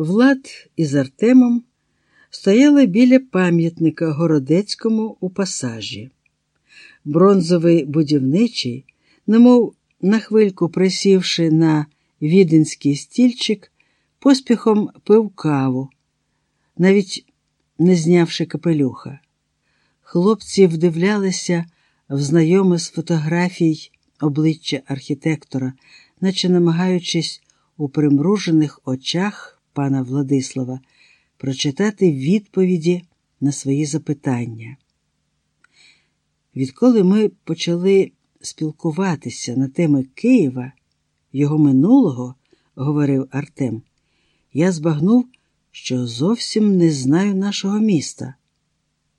Влад із Артемом стояли біля пам'ятника Городецькому у пасажі. Бронзовий будівничий, немов на хвильку присівши на віденський стільчик, поспіхом пив каву, навіть не знявши капелюха. Хлопці вдивлялися в знайоме з фотографій обличчя архітектора, наче намагаючись у примружених очах пана Владислава прочитати відповіді на свої запитання. Відколи ми почали спілкуватися на теми Києва, його минулого, говорив Артем, я збагнув, що зовсім не знаю нашого міста.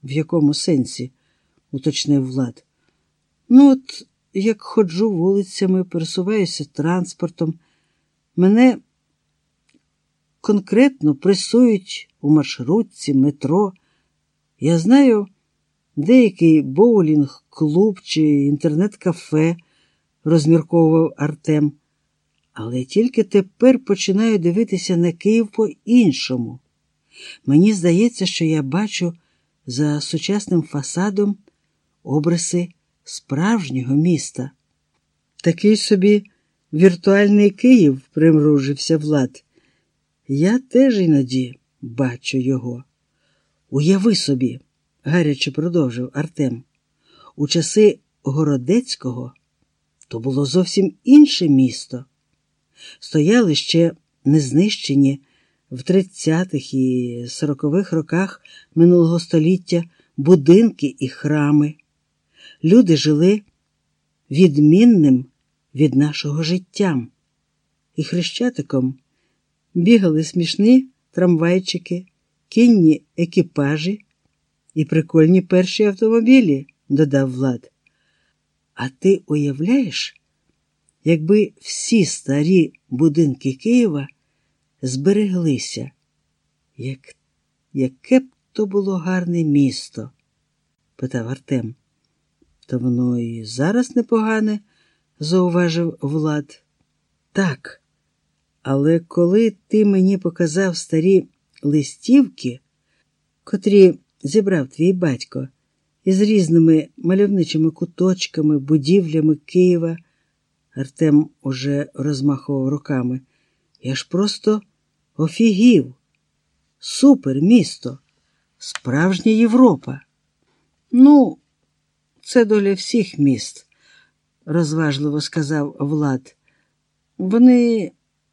В якому сенсі? уточнив Влад. Ну, от як ходжу вулицями, пересуваюся транспортом, мене конкретно пресують у маршрутці, метро. Я знаю деякий боулінг, клуб чи інтернет-кафе, розмірковував Артем. Але тільки тепер починаю дивитися на Київ по-іншому. Мені здається, що я бачу за сучасним фасадом обриси справжнього міста. Такий собі віртуальний Київ примружився Влад. Я теж іноді бачу його. Уяви собі, гаряче продовжив Артем. У часи Городецького то було зовсім інше місто. Стояли ще незнищені в 30-х і 40-х роках минулого століття будинки і храми. Люди жили відмінним від нашого життям. І хрещатиком бігали смішні трамвайчики, кінні екіпажі і прикольні перші автомобілі, додав Влад. А ти уявляєш, якби всі старі будинки Києва збереглися, як, яке б то було гарне місто? питав Артем. То воно і зараз непогане, зауважив Влад. Так, але коли ти мені показав старі листівки, котрі зібрав твій батько, із різними мальовничими куточками, будівлями Києва, Артем уже розмахував руками. Я ж просто офігів. Супер місто, справжня Європа. Ну, це доля всіх міст, розважливо сказав Влад. Вони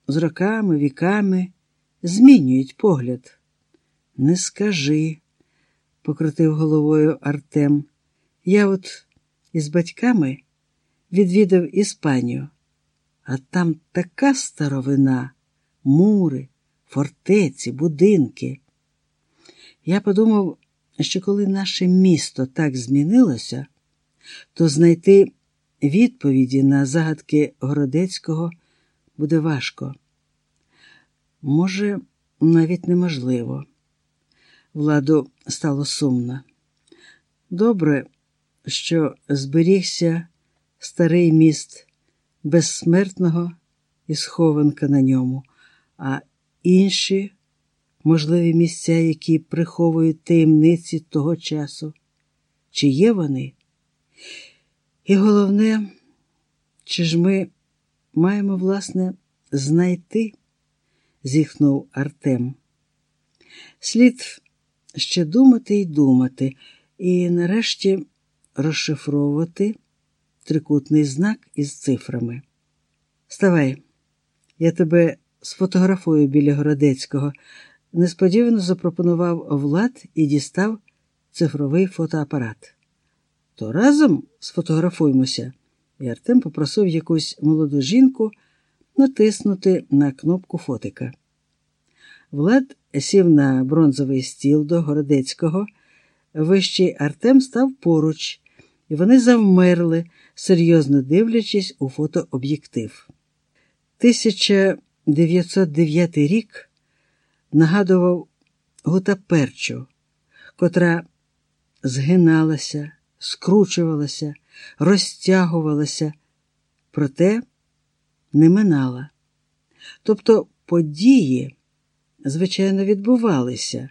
з роками, віками змінюють погляд. Не скажи, покрутив головою Артем. Я от із батьками відвідав Іспанію, а там така старовина, мури, фортеці, будинки. Я подумав, що коли наше місто так змінилося, то знайти відповіді на загадки Городецького буде важко. Може, навіть неможливо. Владу стало сумно. Добре, що зберігся старий міст безсмертного і схованка на ньому, а інші можливі місця, які приховують таємниці того часу. Чи є вони? І головне, чи ж ми маємо, власне, знайти, зіхнув Артем. Слід ще думати й думати, і нарешті розшифровувати трикутний знак із цифрами. Ставай, я тебе сфотографую біля Городецького. Несподівано запропонував Влад і дістав цифровий фотоапарат. То разом сфотографуємося, і Артем попросив якусь молоду жінку натиснути на кнопку фотика. Влад сів на бронзовий стіл до Городецького. Вищий Артем став поруч, і вони завмерли, серйозно дивлячись у фотооб'єктив. 1909 рік нагадував гутаперчу, котра згиналася, скручувалася, розтягувалася, проте не минала. Тобто події звичайно, відбувалися,